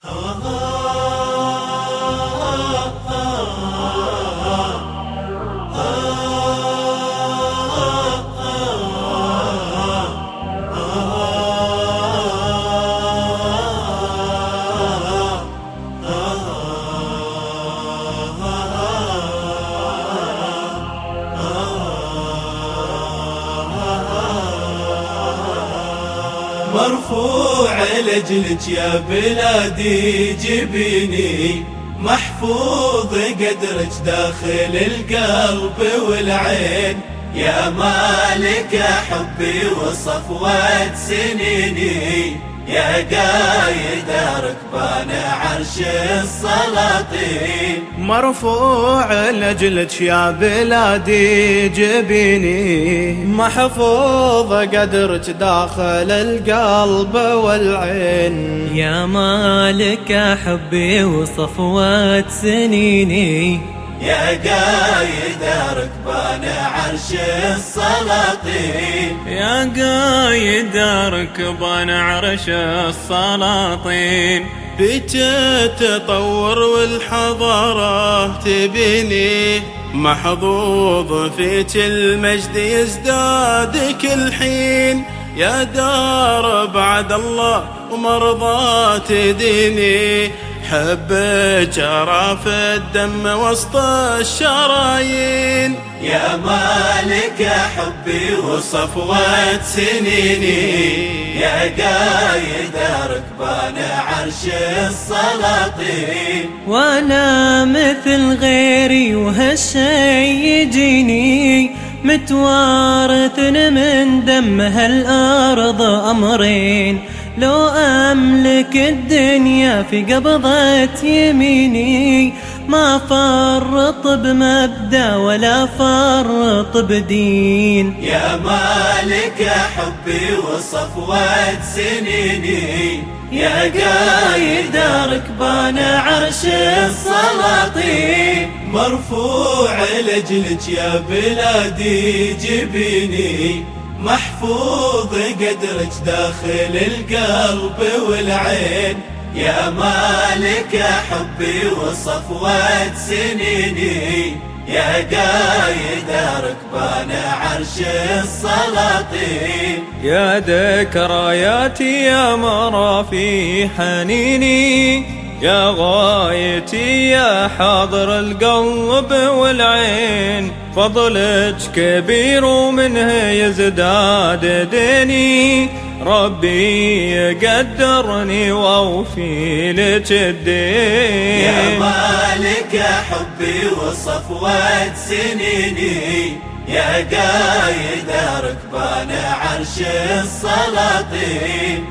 Ah. مرفوع لجلك يا بلادي جبيني محفوظ قدرك داخل القلب والعين. يا مالك حبي وصفوة سنيني. يا قايد ركبان عرش السلاطين. مرفوع لجلك يا بلادي جبيني محفوظ قدرك داخل القلب والعين. يا مالك حبي وصفوة سنيني. يا قايد ركبان عرش السلاطين. يا قايد ركبان عرش السلاطين. بيت التطور والحضارة تبيني محظوظ فيك المجد يزداد كل حين. يا دار بعد الله ومرضات ديني حبك جرى الدم وسط الشرايين. يا مالك حبي وصفوة سنيني. يا قايد ركبان عرش السلاطين. وأنا مثل غيري وهالشي يجيني. متوارث من دم هالارض أمرين. لو أملك الدنيا في قبضة يميني ما فرط بمبدأ ولا فرط بدين. يا مالك حبي وصفوة سنيني يا قايد ركبان عرش السلاطين. مرفوع لجلك يا بلادي جبيني. محفوظ قدرك داخل القلب والعين. يا مالك حبي وصفوة سنيني. يا قايد ركبان عرش السلاطين. يا ذكرياتي يا مرا في حنيني. يا غايتي يا حاضر القلب والعين. فضلك كبير ومنه يزداد ديني. ربي يقدرني واوفي لك الدين. يا مالك حبي وصفوة سنيني. يا قايد ركبان عرش السلاطين.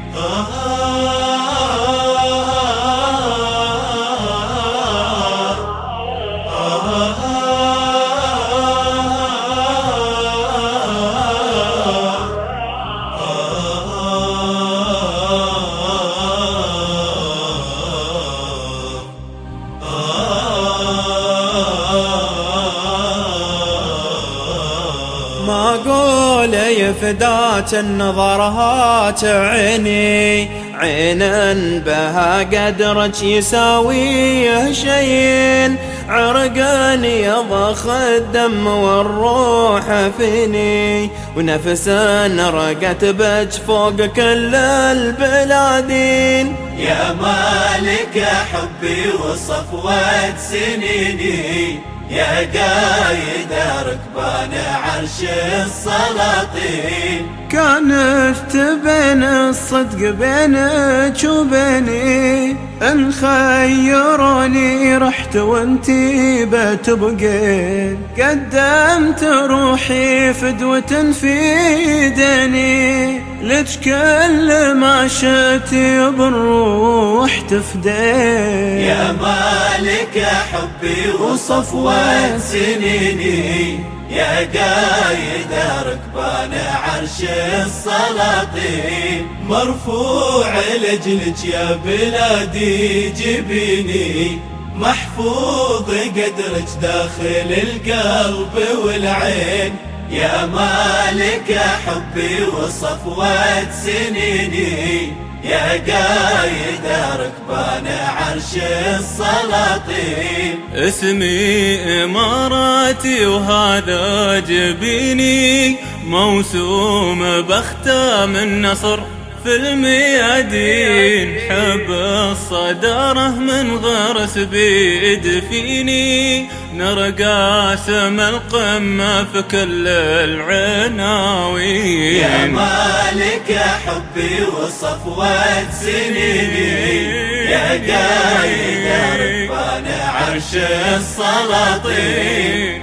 ما قول يفدات النظرات عيني عينا بها قدرك يساويه شيء عرقان يضخ الدم والروح فيني. ونفسا رقت بج فوق كل البلادين. يا مالك حبي وصفوة سنيني. يا قايد ركبان عرش السلاطين كانت بين الصدق بينك وبيني أن خيروني رحت وانتي بتبقين قدمت روحي فدوة في ديني لك كل ما شتي بالروح تفدين يا مالك حبي وصفوة سنيني. يا قايد ركبان عرش السلاطين مرفوع لجلك يا بلادي جبيني محفوظ قدرك داخل القلب والعين. يا مالك حبي وصفوة سنيني يا قايد ركبان عرش السلاطين. اسمي إماراتي وهذا جبيني موسوم بختام النصر في الميادين حب الصدارة من غرس بيد فيني نرقى سم القمة في كل العناوين. يا مالك حبي وصفوة سنيني. يا قايد ركبان عرش السلاطين.